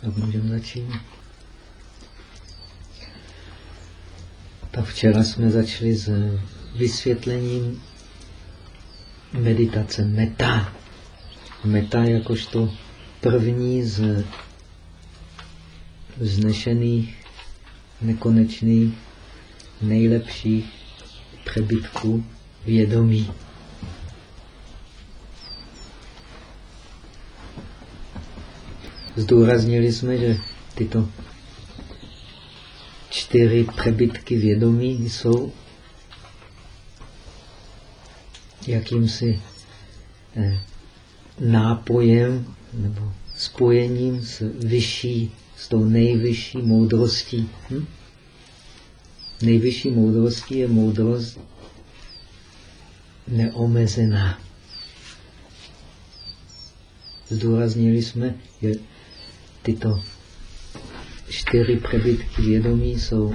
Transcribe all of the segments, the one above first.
Tak můžeme začít. Tak včera jsme začali s vysvětlením meditace meta. Meta jakožto první z vznešených, nekonečných, nejlepších přebytků vědomí. Zdůraznili jsme, že tyto čtyři přebytky vědomí jsou jakýmsi eh, nápojem nebo spojením s vyšší, s tou nejvyšší moudrostí. Hm? Nejvyšší moudrostí je moudrost neomezená. Zdůraznili jsme, že tyto čtyři přebytky vědomí jsou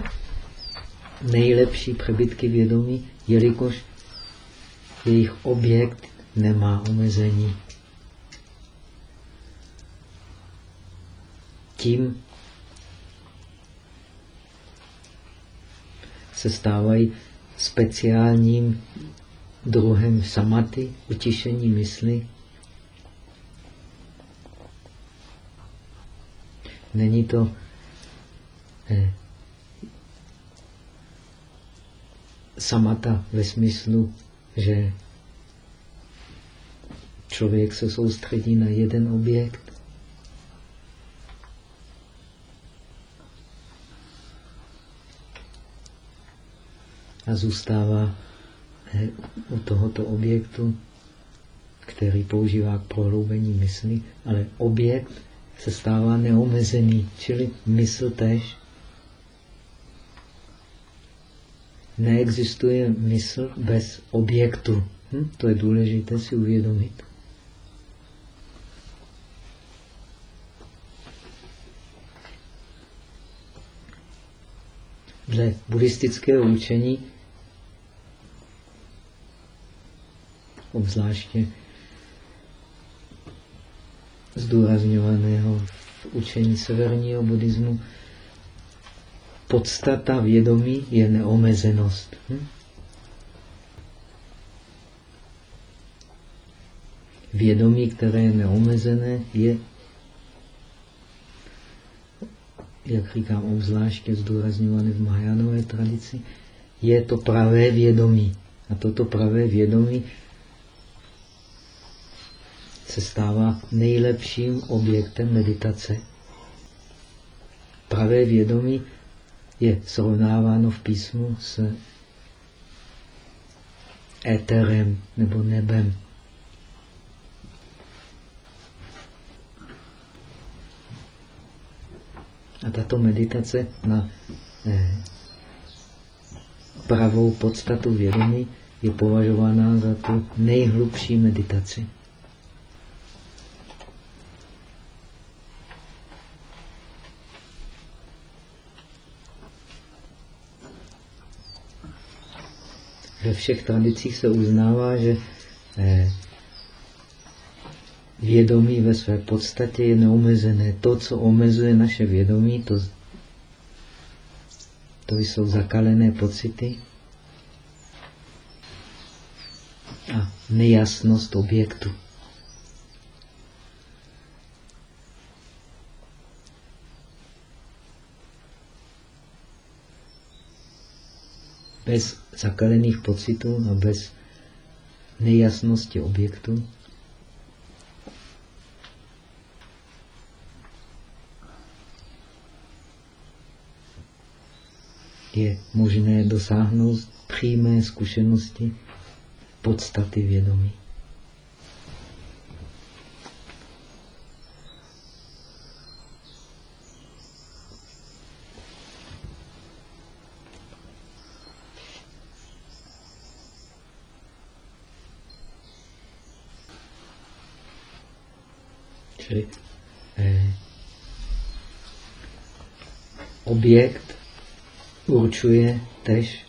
nejlepší přebytky vědomí, jelikož jejich objekt nemá omezení. Tím se stávají speciálním druhem samaty, utišení mysli, Není to eh, samata ve smyslu, že člověk se soustředí na jeden objekt. A zůstává eh, u tohoto objektu, který používá k prohloubení mysli, ale objekt se stává neomezený, čili mysl tež. Neexistuje mysl bez objektu. Hm? To je důležité si uvědomit. Dle buddhistického učení, obzvláště zdůrazňovaného v učení severního buddhismu, podstata vědomí je neomezenost. Hm? Vědomí, které je neomezené, je, jak říkám, obzvláště zdůrazňované v Mahajánové tradici, je to pravé vědomí. A toto pravé vědomí se stává nejlepším objektem meditace. Pravé vědomí je srovnáváno v písmu s éterem nebo nebem. A tato meditace na eh, pravou podstatu vědomí je považována za tu nejhlubší meditaci. Ve všech tradicích se uznává, že eh, vědomí ve své podstatě je neomezené. To, co omezuje naše vědomí, to, to jsou zakalené pocity a nejasnost objektu. Bez zakalených pocitů a bez nejasnosti objektu je možné dosáhnout přímé zkušenosti podstaty vědomí. objekt určuje tež.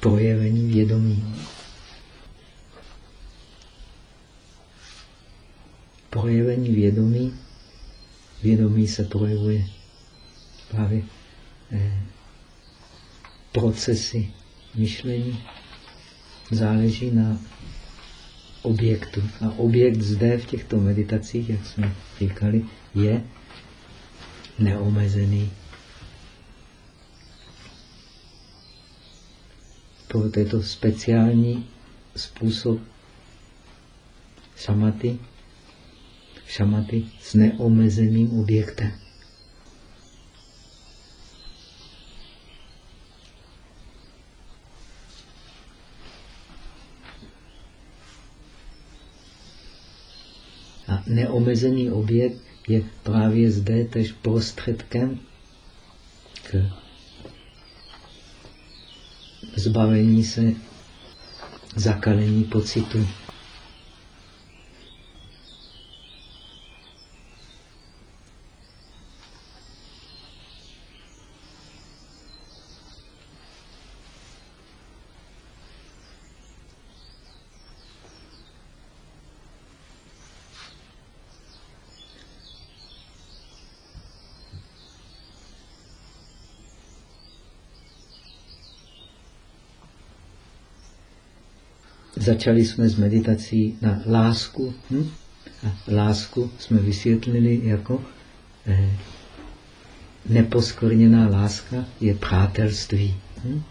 Projevení vědomí. Projevení vědomí, vědomí se projevuje právě eh, procesy myšlení, záleží na objektu. A objekt zde v těchto meditacích, jak jsme říkali, je neomezený. Proto je to speciální způsob šamaty, šamaty s neomezeným objektem. Neomezený objekt je právě zde tež prostředkem k zbavení se zakalení pocitu. Začali jsme s meditací na lásku. Hm? A lásku jsme vysvětlili jako eh, neposkorněná láska je přátelství. Hm?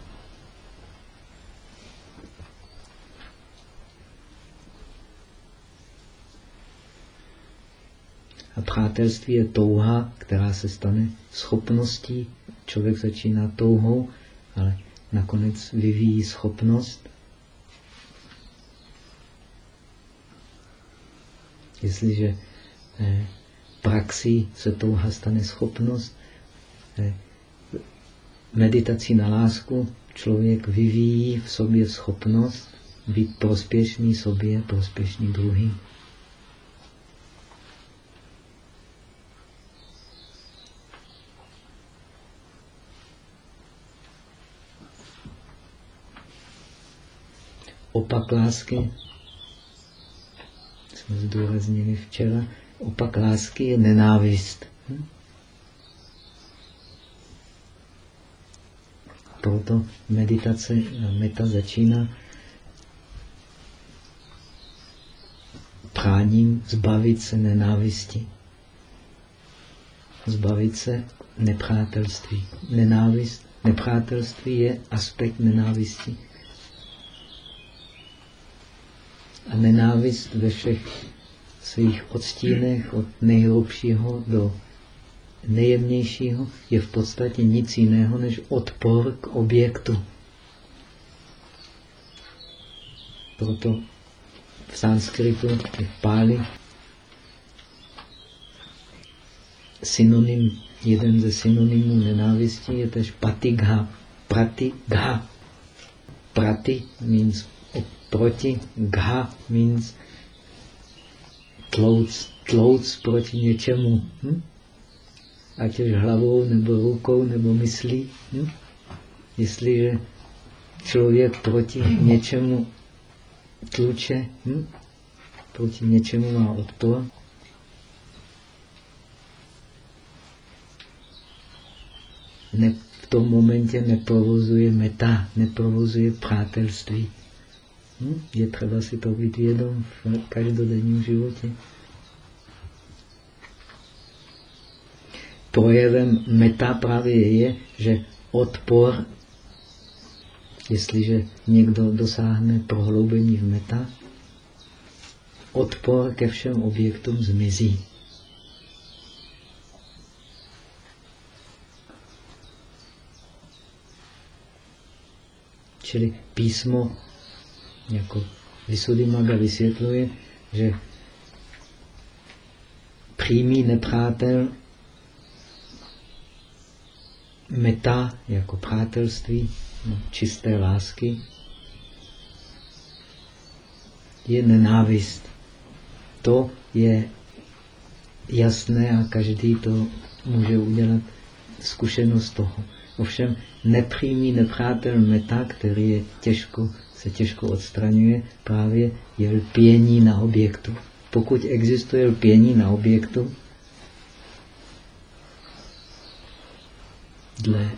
A přátelství je touha, která se stane schopností. Člověk začíná touhou, ale nakonec vyvíjí schopnost Jestliže eh, praxí se touha stane schopnost, eh, meditací na lásku člověk vyvíjí v sobě schopnost být prospěšný sobě, prospěšný druhým. Opak lásky jsme zdůraznili včera, opak lásky je nenávist. Hm? Proto meditace meta začíná práním zbavit se nenávisti. Zbavit se nepřátelství. Nenávist, nepřátelství je aspekt nenávisti. Nenávist ve všech svých odstínech od nejhlubšího do nejjemnějšího je v podstatě nic jiného než odpor k objektu. Proto v sanskritu, v páli, synonym, jeden ze synonymů nenávisti je tež patigha. Pratigha. Prati means proti, gha means tlouc, tlouc proti něčemu. Hm? Ať už hlavou, nebo rukou, nebo myslí. Hm? Jestliže člověk proti něčemu tluče, hm? proti něčemu má odpor, ne, v tom momentě neprovozuje meta, neprovozuje přátelství. Hm? Je třeba si to být vědom v každodenním životě. Projevem meta právě je, že odpor, jestliže někdo dosáhne prohloubení v meta, odpor ke všem objektům zmizí. Čili písmo jako Maga vysvětluje, že přímý nepřátel meta jako přátelství, no, čisté lásky, je nenávist. To je jasné a každý to může udělat zkušenost toho. Ovšem nepřímý nepřátel meta, který je těžko se těžko odstraňuje, právě je lpění na objektu. pokud existuje lpění na objektu, dle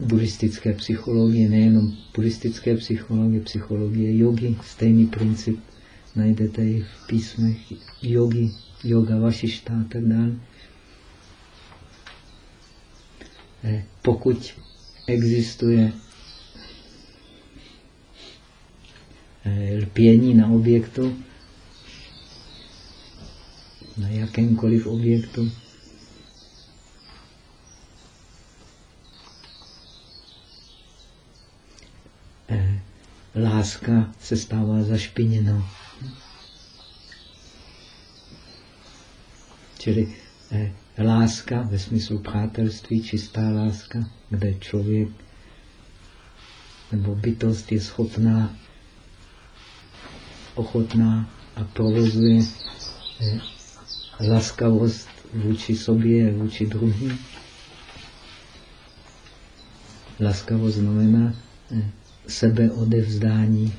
buddhistické psychologie, nejenom buddhistické psychologie, psychologie jogy, stejný princip najdete i v písmech jogy, yoga vašišta a tak dále. Eh, pokud existuje eh, lpění na objektu, na jakémkoliv objektu, eh, láska se stává zašpiněnou. Čili eh, láska ve smyslu přátelství, čistá láska, kde člověk nebo bytost je schopná, ochotná a provozuje eh, laskavost vůči sobě, vůči druhým. Laskavost znamená eh, sebeodevzdání.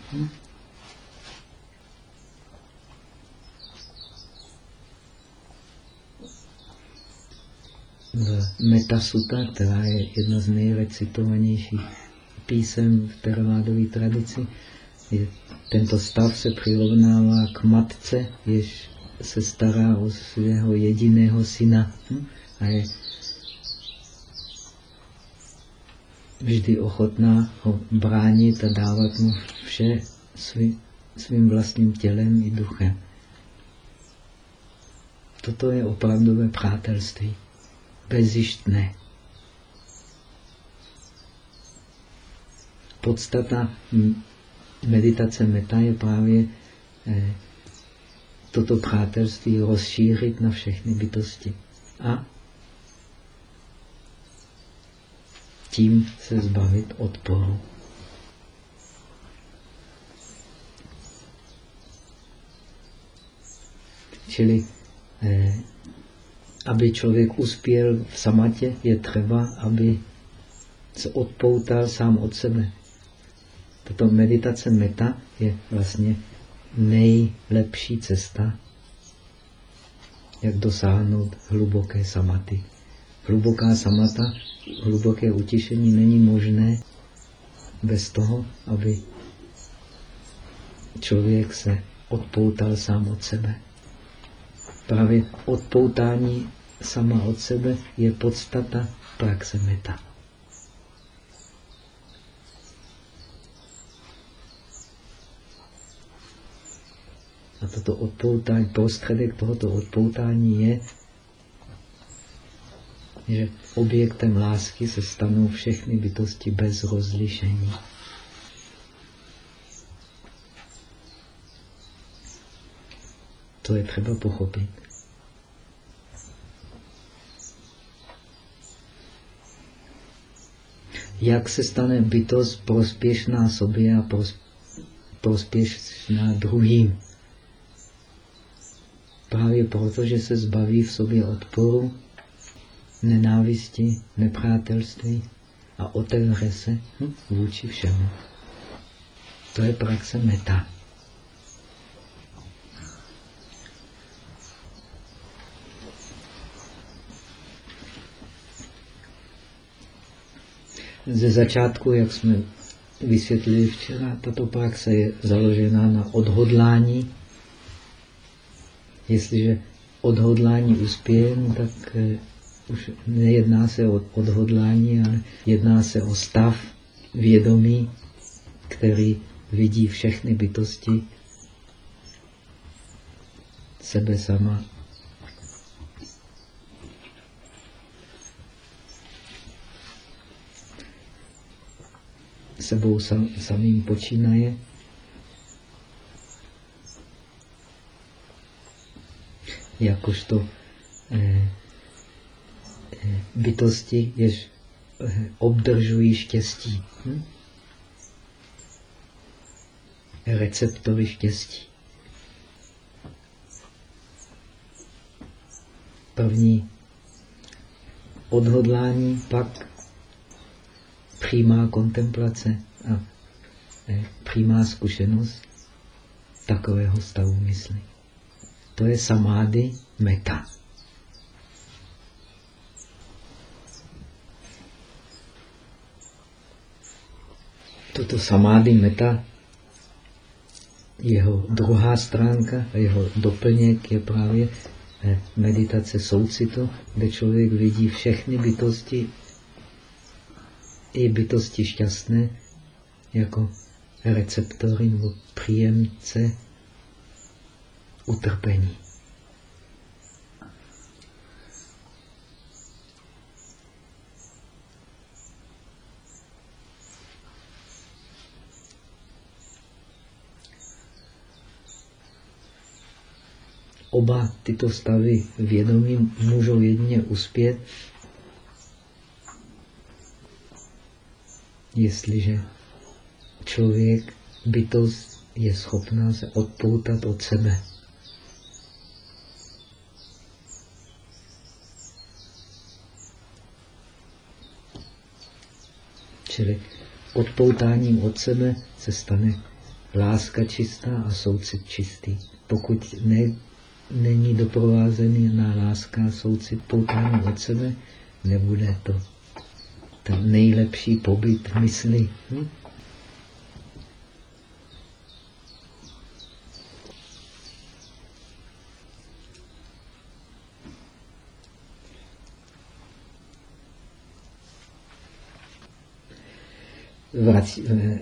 V Metasuta, která je jedna z nejrecitovanějších písem v teravádové tradici, je, tento stav se přirovnává k matce, jež se stará o svého jediného syna hm? a je vždy ochotná ho bránit a dávat mu vše svý, svým vlastním tělem i duchem. Toto je opravdové přátelství bezištné. Podstata meditace meta je právě eh, toto přátelství rozšířit na všechny bytosti. A tím se zbavit odporu. Čili eh, aby člověk uspěl v samatě, je třeba, aby se odpoutal sám od sebe. Tato meditace meta je vlastně nejlepší cesta, jak dosáhnout hluboké samaty. Hluboká samata, hluboké utišení není možné bez toho, aby člověk se odpoutal sám od sebe. Právě odpoutání sama od sebe je podstata praxe meta. A toto odpoutání, prostředek tohoto odpoutání je, že objektem lásky se stanou všechny bytosti bez rozlišení. To je třeba pochopit. Jak se stane bytost prospěšná sobě a prospěšná druhým? Právě proto, že se zbaví v sobě odporu, nenávisti, nepřátelství a otevře se vůči všemu. To je praxe meta. ze začátku, jak jsme vysvětlili včera, tato praxe je založená na odhodlání. Jestliže odhodlání uspěje, no tak eh, už nejedná se o odhodlání, ale jedná se o stav vědomí, který vidí všechny bytosti, sebe sama sebou sam, samým počínaje. Jakožto eh, eh, bytosti, jež eh, obdržují štěstí. Hm? Receptory štěstí. První odhodlání, pak přímá kontemplace a přímá zkušenost takového stavu mysli. To je samády meta. Toto samády meta, jeho druhá stránka, jeho doplněk je právě eh, meditace soucitu, kde člověk vidí všechny bytosti, i bytosti šťastné, jako receptory nebo příjemce utrpení. Oba tyto stavy vědomí můžou jedině uspět, jestliže člověk, bytost je schopná se odpoutat od sebe. Čili odpoutáním od sebe se stane láska čistá a soucit čistý. Pokud ne, není doprovázený na láska a soucit poutání od sebe, nebude to ten nejlepší pobyt mysli. Hm? Eh,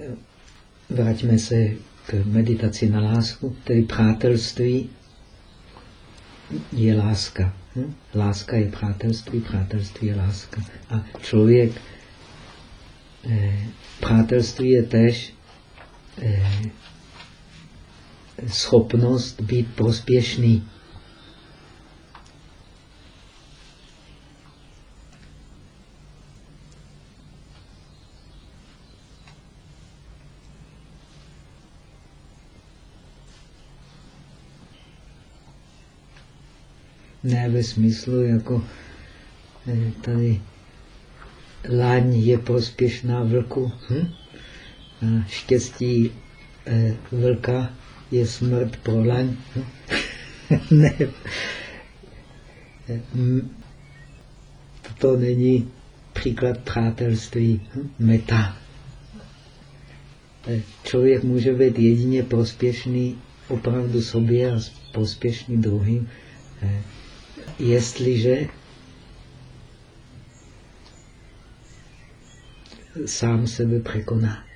vraťme se k meditaci na lásku, tedy přátelství je láska. Hm? Láska je přátelství, přátelství je láska. A člověk, eh, přátelství je tež eh, schopnost být prospěšný. Ne ve smyslu jako eh, tady láň je prospěšná vlku. Hm? A štěstí eh, vlka je smrt pro laň. Hm? ne. To není příklad přátelství. Hm? Meta. Eh, člověk může být jedině prospěšný opravdu sobě a prospěšný druhým jestliže sám sebe překoná.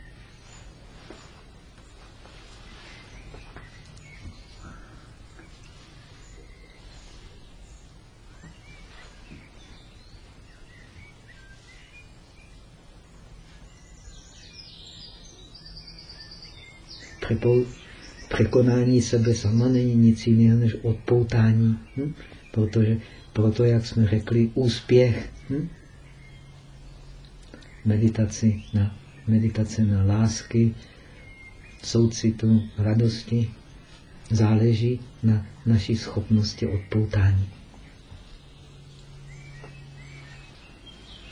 Překonání sebe sama není nic jiného než odpoutání. Hm? Protože proto, jak jsme řekli, úspěch hm? meditaci na, meditace na lásky, soucitu, radosti záleží na naší schopnosti odpoutání.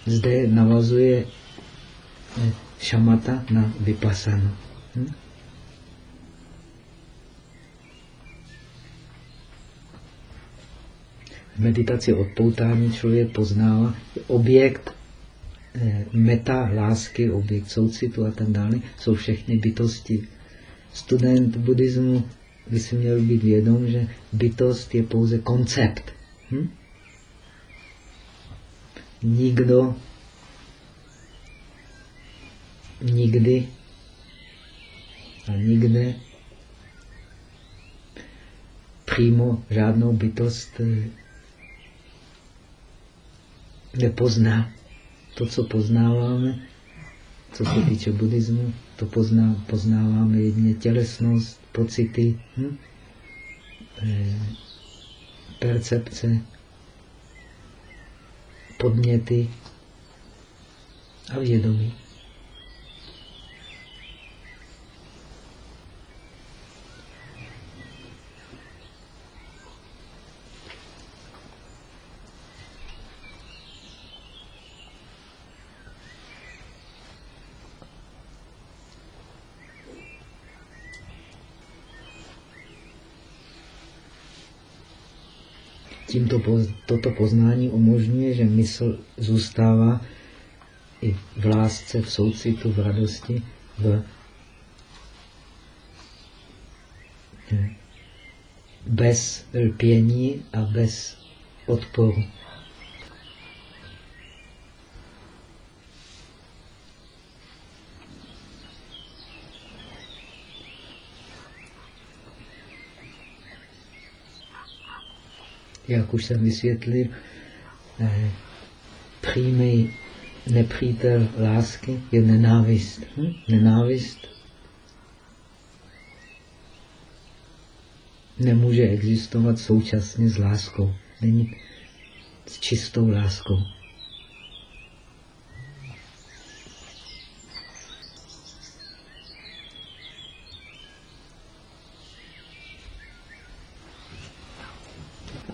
Zde navazuje eh, šamata na vypasanu. Hm? Meditaci odpoutání člověk poznává objekt eh, meta lásky, objekt soucitu a tak dále, jsou všechny bytosti. Student buddhismu by si měl být vědom, že bytost je pouze koncept. Hm? Nikdo nikdy a nikde přímo žádnou bytost eh, nepozná. To, co poznáváme, co se týče buddhismu, to pozná, poznáváme jedině tělesnost, pocity, hm? e, percepce, podněty a vědomí. Tímto toto poznání umožňuje, že mysl zůstává i v lásce, v soucitu, v radosti, v bez lpění a bez odporu. Jak už jsem vysvětlil, eh, přímý nepřítel lásky je nenávist. Hm? Nenávist nemůže existovat současně s láskou. Není s čistou láskou.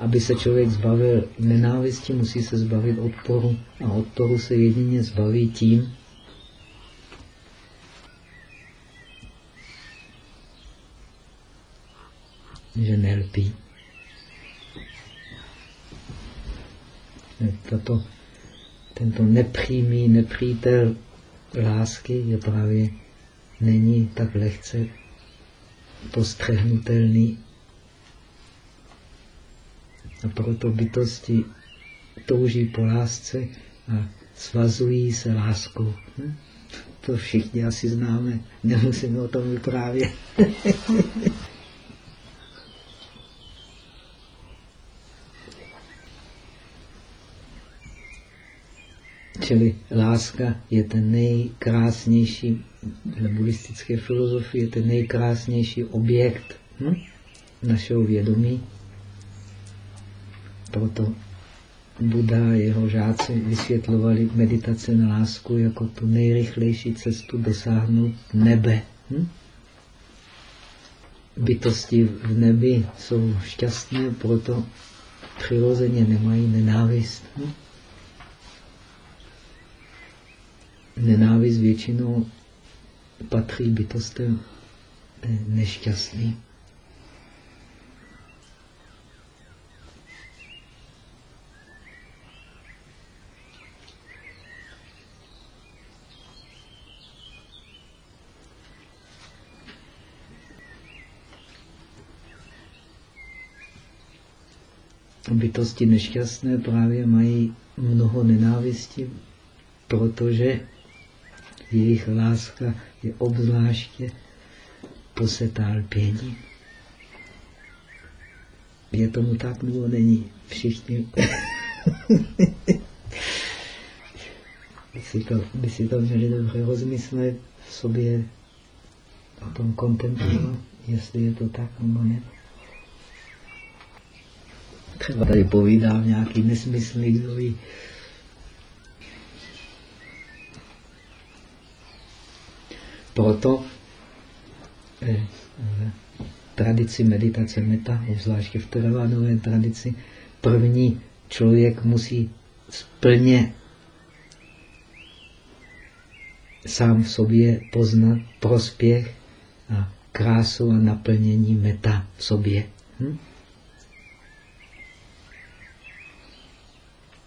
Aby se člověk zbavil nenávisti, musí se zbavit odporu. A odporu se jedině zbaví tím, že nelpí. Tato, tento nepřímý nepřítel lásky je právě není tak lehce postřehnutelný. A proto bytosti touží po lásce a svazují se láskou. Hm? To všichni asi známe, nemusíme o tom vyprávět. Čili láska je ten nejkrásnější, v buddhistické filozofii je ten nejkrásnější objekt hm? našeho vědomí. Proto Buddha a jeho žáci vysvětlovali meditace na lásku jako tu nejrychlejší cestu dosáhnout nebe. Hm? Bytosti v nebi jsou šťastné, proto přirozeně nemají nenávist. Hm? nenávist většinou patří bytostem eh, Bytosti nešťastné právě mají mnoho nenávisti, protože jejich láska je obzvláště posetá lpění. Je tomu tak, nebo není? Všichni. si to, by si to měli dobře rozmyslet v sobě o tom kontemplovat, jestli je to tak nebo ne. Třeba tady povídám nějaký nesmyslný, kdo ví. Proto eh, v tradici meditace meta, obzvláště v teravánové tradici, první člověk musí splně sám v sobě poznat prospěch a krásu a naplnění meta v sobě. Hm?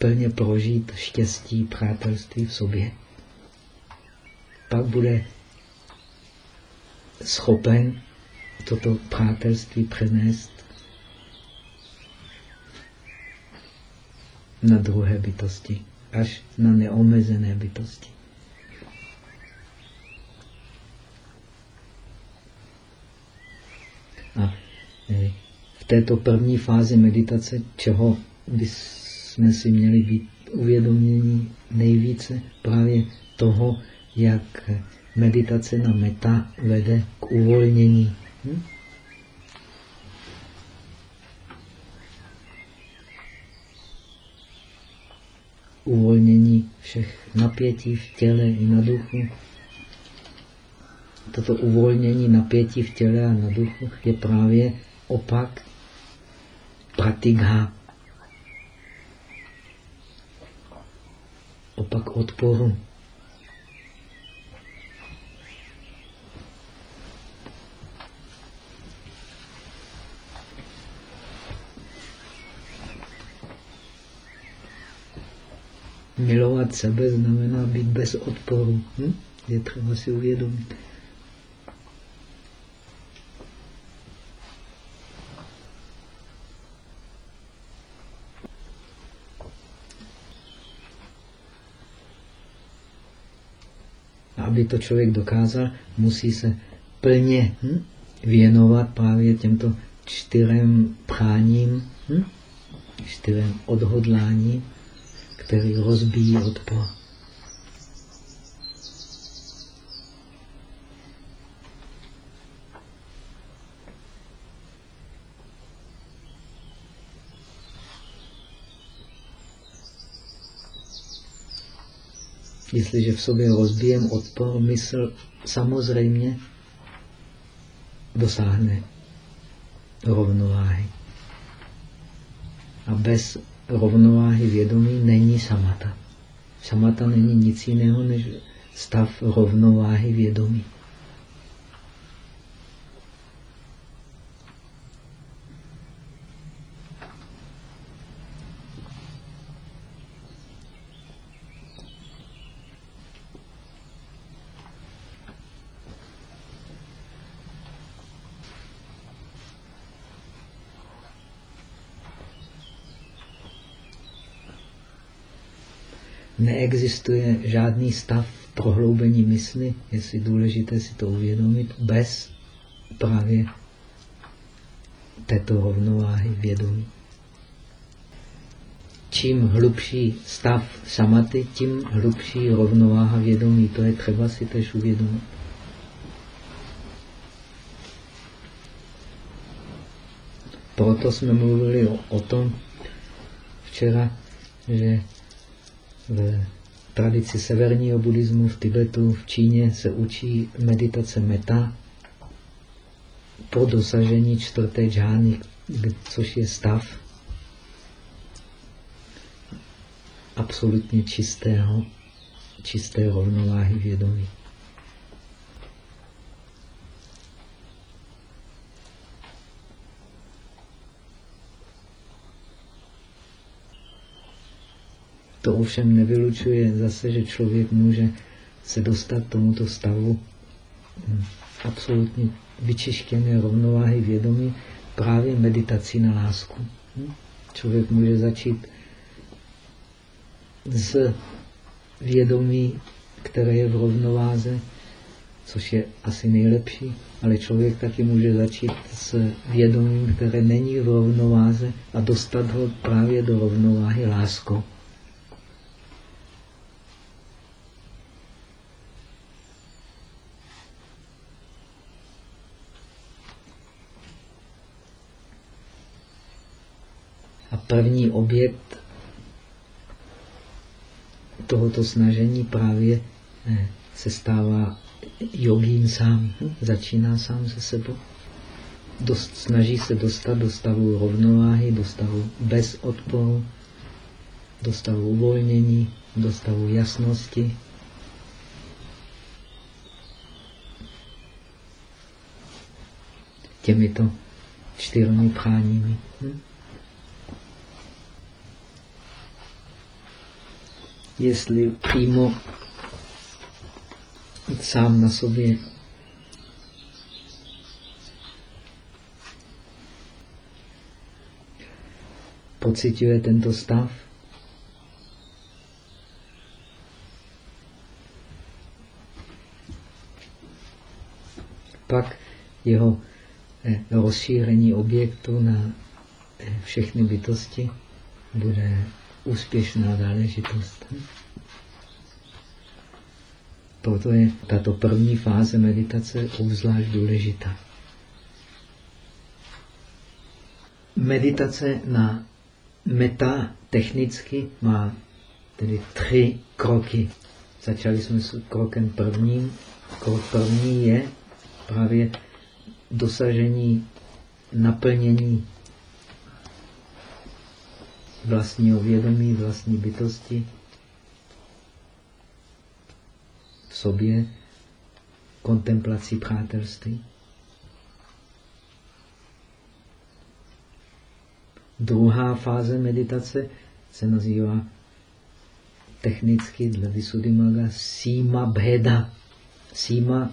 Plně prožít štěstí, přátelství v sobě. Pak bude schopen toto přátelství přenést na druhé bytosti, až na neomezené bytosti. A e, v této první fázi meditace, čeho bychom si měli být uvědomění nejvíce, právě toho, jak meditace na meta vede k uvolnění. Hm? Uvolnění všech napětí v těle i na duchu. Toto uvolnění napětí v těle a na duchu je právě opak pratigha. opak odporu. Milovat sebe znamená být bez odporu. Hm? Je třeba si uvědomit. Aby to člověk dokázal, musí se plně hm, věnovat právě těmto čtyřem práním, hm, čtyřem odhodláním, který rozbíjí odpor. Jestliže v sobě rozbijem odpor, mysl samozřejmě dosáhne rovnováhy. A bez rovnováhy vědomí není samata. Samata není nic jiného než stav rovnováhy vědomí. Neexistuje žádný stav prohloubení mysli, jestli důležité si to uvědomit, bez právě této rovnováhy vědomí. Čím hlubší stav samaty, tím hlubší rovnováha vědomí. To je třeba si tež uvědomit. Proto jsme mluvili o, o tom včera, že v tradici severního buddhismu v Tibetu, v Číně se učí meditace meta po dosažení čtvrté džány, což je stav absolutně čistého, čisté rovnováhy vědomí. To ovšem nevylučuje zase, že člověk může se dostat tomuto stavu hm, absolutně vyčištěné rovnováhy vědomí právě meditací na lásku. Hm? Člověk může začít z vědomí, které je v rovnováze, což je asi nejlepší, ale člověk taky může začít s vědomím, které není v rovnováze a dostat ho právě do rovnováhy láskou. První objekt tohoto snažení právě eh, se stává jogín sám, začíná sám se sebou. Dost, snaží se dostat do stavu rovnováhy, do stavu bez odporu, do stavu uvolnění, do stavu jasnosti. Těmito čtyřmi práními. Hm? Jestli přímo sám na sobě. Pocituje tento stav, pak jeho eh, rozšíření objektu na eh, všechny bytosti bude úspěšná záležitost. Proto je tato první fáze meditace obzvlášť důležitá. Meditace na meta technicky má tedy tři kroky. Začali jsme s krokem prvním. Krok první je právě dosažení naplnění vlastního vědomí, vlastní bytosti v sobě kontemplací přátelství. Druhá fáze meditace se nazývá technicky dle Visuddhimaga síma bheda. Síma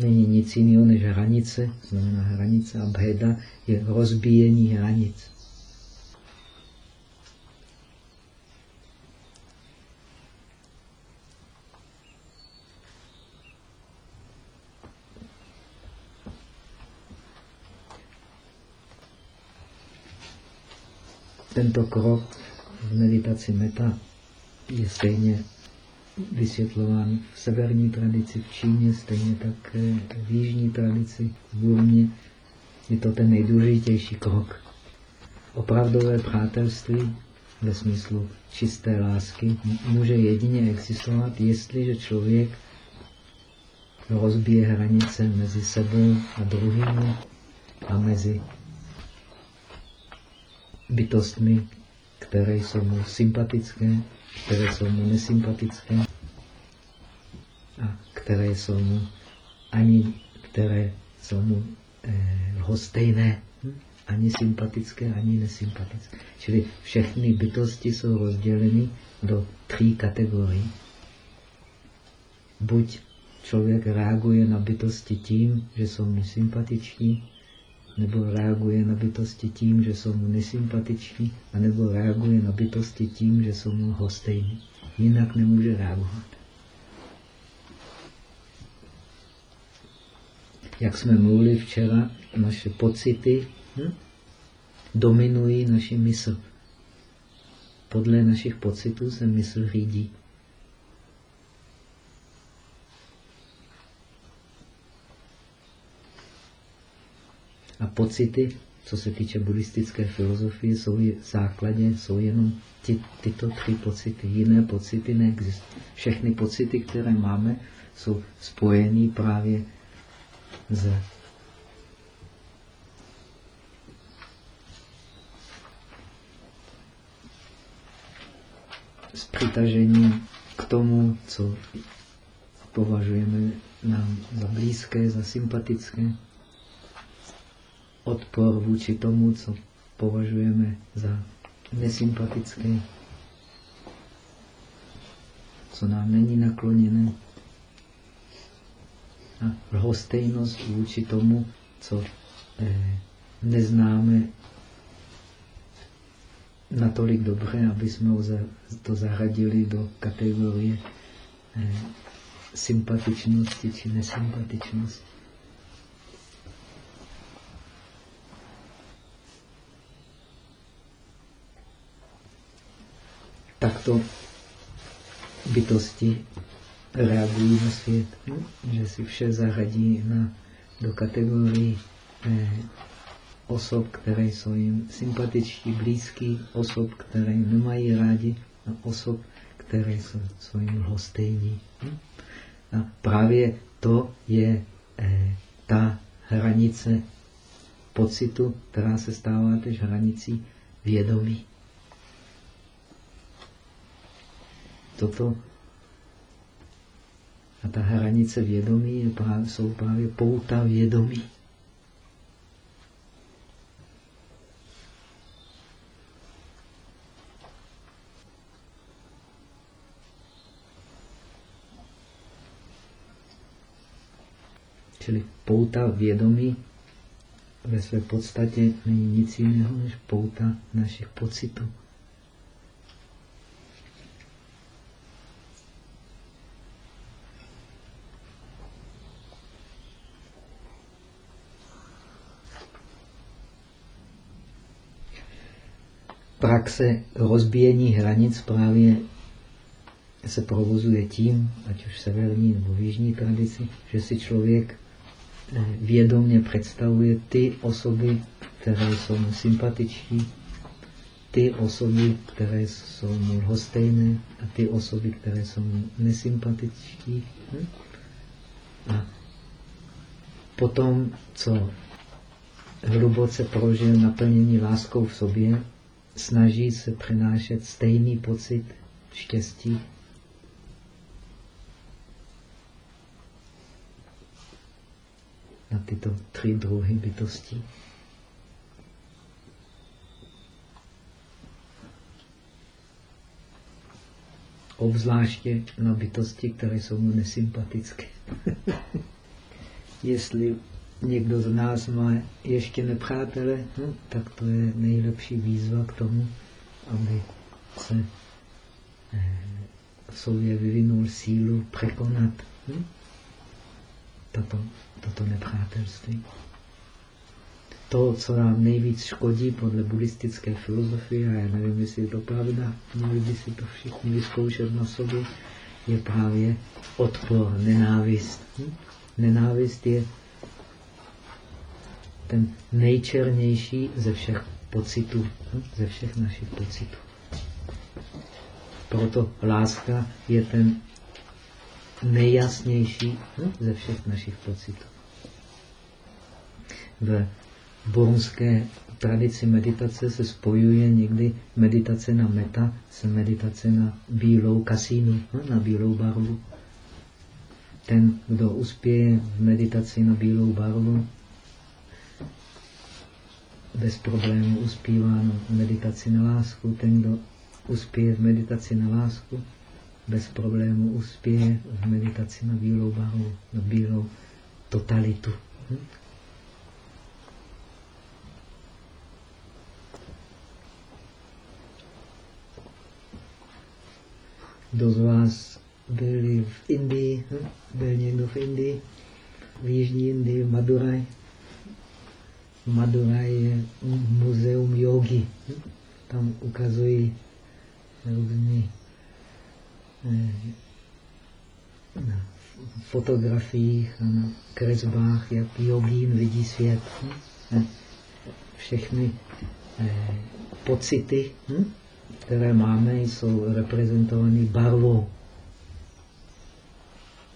není nic jiného než hranice, znamená hranice a bheda je rozbíjení hranic. Tento krok v meditaci meta je stejně vysvětlován v severní tradici v Číně, stejně tak v jižní tradici v Burmě. Je to ten nejdůležitější krok. Opravdové přátelství ve smyslu čisté lásky může jedině existovat, jestliže člověk rozbije hranice mezi sebou a druhými a mezi bytostmi, které jsou mu sympatické, které jsou mu nesympatické a které jsou mu ani které jsou mu eh, lhostejné, hm? ani sympatické, ani nesympatické. Čili všechny bytosti jsou rozděleny do tří kategorií. Buď člověk reaguje na bytosti tím, že jsou mu sympatiční, nebo reaguje na bytosti tím, že jsou mu nesympatiční, anebo reaguje na bytosti tím, že jsou mu hostejní. Jinak nemůže reagovat. Jak jsme mluvili včera, naše pocity hm, dominují naši mysl. Podle našich pocitů se mysl řídí. A pocity, co se týče buddhistické filozofie, jsou v jsou jenom ty, tyto tři pocity. Jiné pocity neexistují. Všechny pocity, které máme, jsou spojeny právě s s přitažením k tomu, co považujeme nám za blízké, za sympatické odpor vůči tomu, co považujeme za nesympatické, co nám není nakloněné. A lhostejnost vůči tomu, co eh, neznáme natolik dobře, aby jsme to zaradili do kategorie eh, sympatičnosti či nesympatičnosti. Takto bytosti reagují na svět, že si vše zařadí na, do kategorii eh, osob, které jsou jim sympatičtí, blízký, osob, které nemají rádi a osob, které jsou, jsou jim lhostejní. A právě to je eh, ta hranice pocitu, která se stává tež hranicí vědomí. Toto a ta hranice vědomí je právě, jsou právě pouta vědomí. Čili pouta vědomí ve své podstatě není nic jiného než pouta našich pocitů. Praxe rozbíjení hranic právě se provozuje tím, ať už severní nebo jižní tradici, že si člověk eh, vědomně představuje ty osoby, které jsou mu sympatiční, ty osoby, které jsou mu lhostejné a ty osoby, které jsou mu nesympatiční. Hm? A potom, co hluboce prožil naplnění láskou v sobě, snaží se přenášet stejný pocit štěstí na tyto tři druhy bytostí. obzvláště na bytosti, které jsou mu nesympatické. Jestli někdo z nás má ještě nepřátele, hm, tak to je nejlepší výzva k tomu, aby se eh, v sobě vyvinul sílu překonat hm, tato, toto nepřátelství. To, co nám nejvíc škodí podle buddhistické filozofie, a já nevím, jestli je to pravda, měli by si to všichni vyzkoušet na sobě, je právě odpor, nenávist. Hm? Nenávist je ten nejčernější ze všech pocitů, hm? ze všech našich pocitů. Proto láska je ten nejjasnější hm? ze všech našich pocitů. V burmské tradici meditace se spojuje někdy meditace na meta s meditace na bílou kasínu, hm? na bílou barvu. Ten, kdo uspěje v meditaci na bílou barvu, bez problému uspívá na meditaci na lásku. Ten, kdo uspěje v meditaci na lásku, bez problému uspěje v meditaci na bílou barvu, na bílou totalitu. Kdo z vás byli v Indii? Hm? Byl někdo v Indii? V Jižní Indii, Madurai? Madurai je muzeum jogy. Hm? Tam ukazují různý eh, na fotografiích a na kresbách, jak jogín vidí svět. Hm? Všechny eh, pocity, hm? které máme, jsou reprezentovány barvou.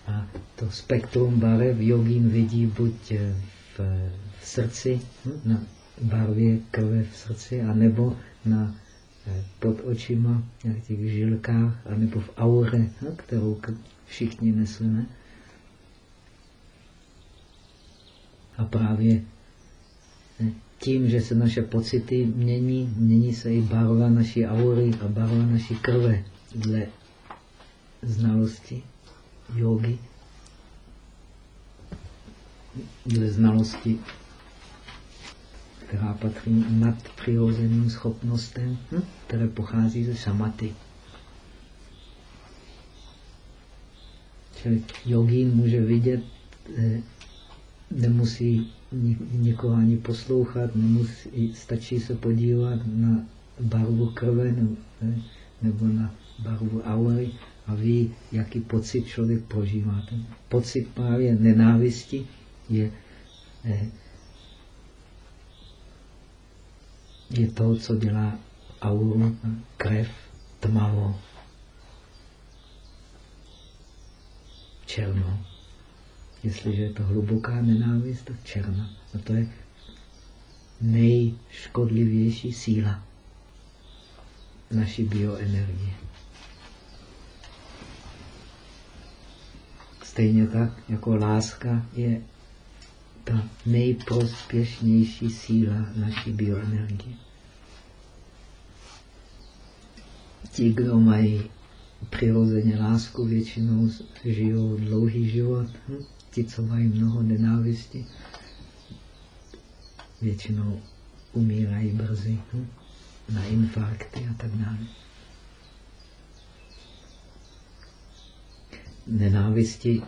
A to spektrum barev jogín vidí buď v srdci, hm? na barvě krve v srdci, anebo na pod očima, v těch žilkách, anebo v aure, no, kterou všichni neseme. A právě eh, tím, že se naše pocity mění, mění se i barva naší aury a barva naší krve dle znalosti jogy, dle znalosti která patří nad přirozeným schopnostem, hm? které pochází ze samaty. Čili jogín může vidět, eh, nemusí nikoho ani poslouchat, nemusí, stačí se podívat na barvu krve nebo, na barvu aury a ví, jaký pocit člověk prožívá. Ten pocit právě nenávisti je eh, je to, co dělá auru, krev, tmavou, černou. Jestliže je to hluboká nenávist, tak černá. A to je nejškodlivější síla naší bioenergie. Stejně tak, jako láska je ta nejprospěšnější síla naší bioenergie. Ti, kdo mají přirozeně lásku, většinou žijou dlouhý život. Hm? Ti, co mají mnoho nenávisti, většinou umírají brzy hm? na infarkty a tak dále. Nenávisti,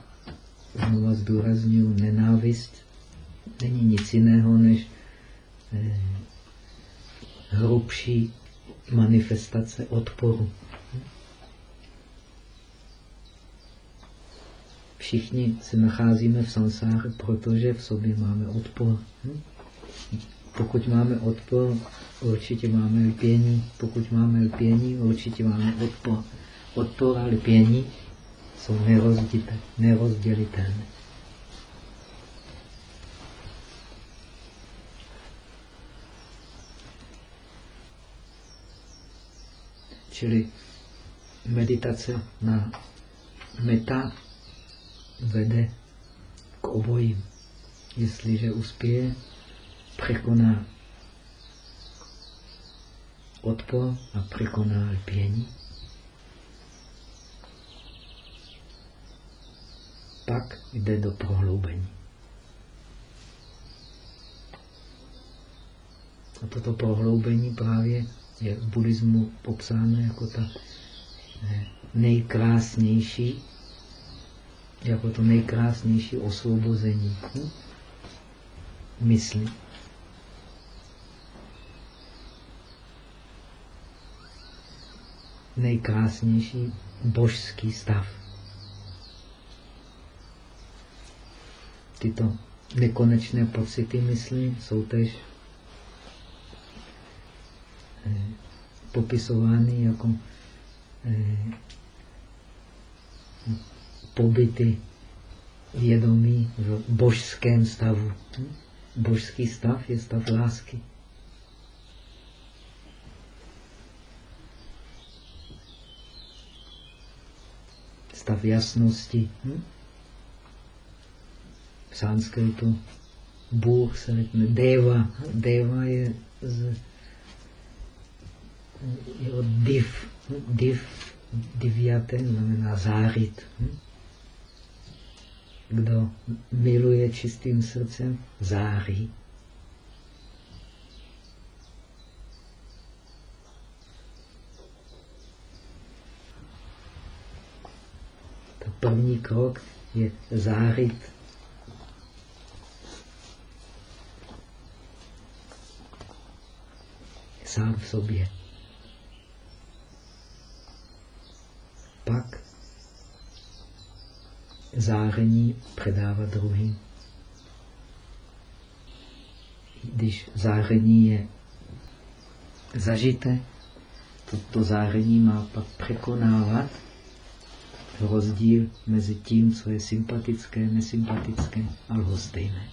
znovu zdůraznuju, nenávist není nic jiného než eh, hrubší manifestace odporu. Všichni se nacházíme v sansáře, protože v sobě máme odpor. Pokud máme odpor, určitě máme lpění. Pokud máme lpění, určitě máme odpor. Odpor a lpění jsou nerozdělitelné. Čili meditace na meta vede k obojím. Jestliže uspěje, překoná odpor a překoná lpění, pak jde do prohloubení. A toto prohloubení právě je v buddhismu popsáno jako ta nejkrásnější, jako to nejkrásnější osvobození hm? mysli. Nejkrásnější božský stav. Tyto nekonečné pocity mysli jsou tež popisovány jako eh, pobyty vědomí v božském stavu. Božský stav je stav lásky. Stav jasnosti. Hm? V sanskritu Bůh se řekne Deva. Deva je z div. Div, diviate znamená zářit. Hm? Kdo miluje čistým srdcem, září. To první krok je zářit sám v sobě. Pak záření předávat druhým. Když záření je zažité, toto záření má pak překonávat rozdíl mezi tím, co je sympatické, nesympatické a lhostejné.